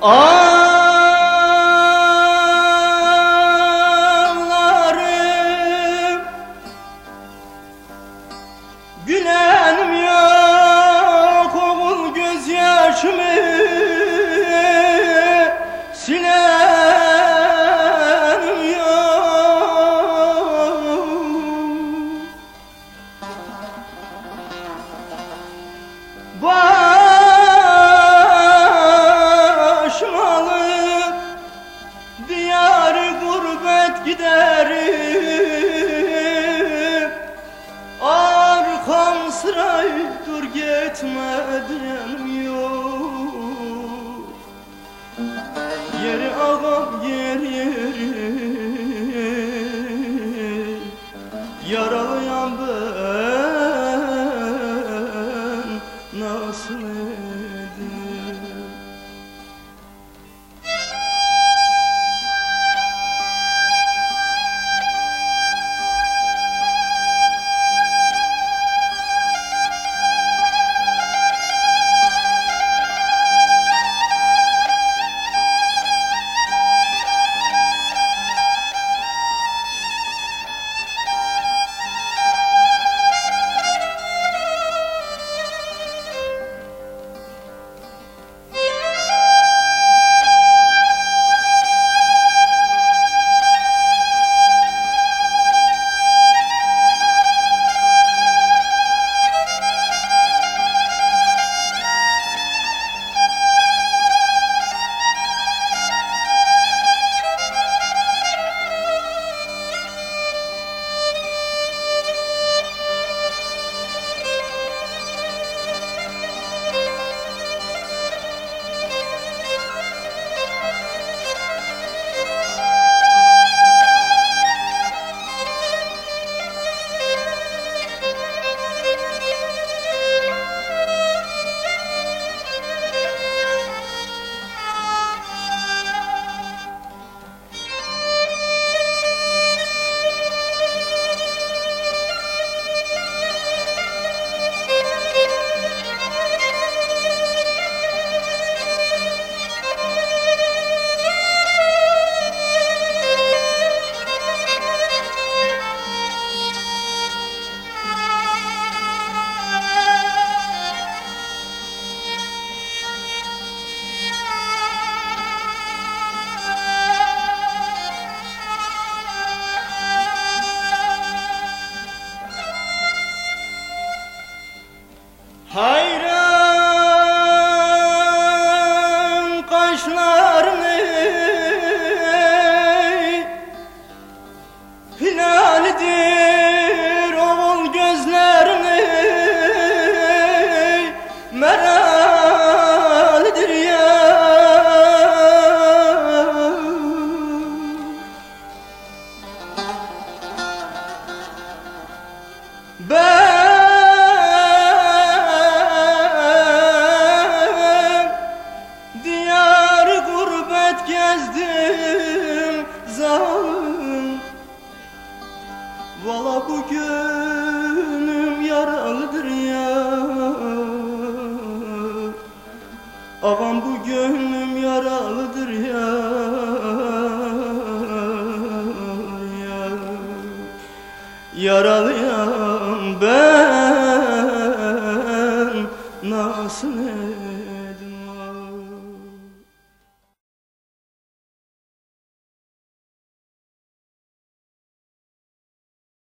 Oh! Gözyaşımı Silenim yok Başım alıp gurbet giderim. Arkam sırayı dur gitme diyenim Yeri Avam bu gönlüm yaralıdır ya yar. Yaralıyam ben Nasıl edin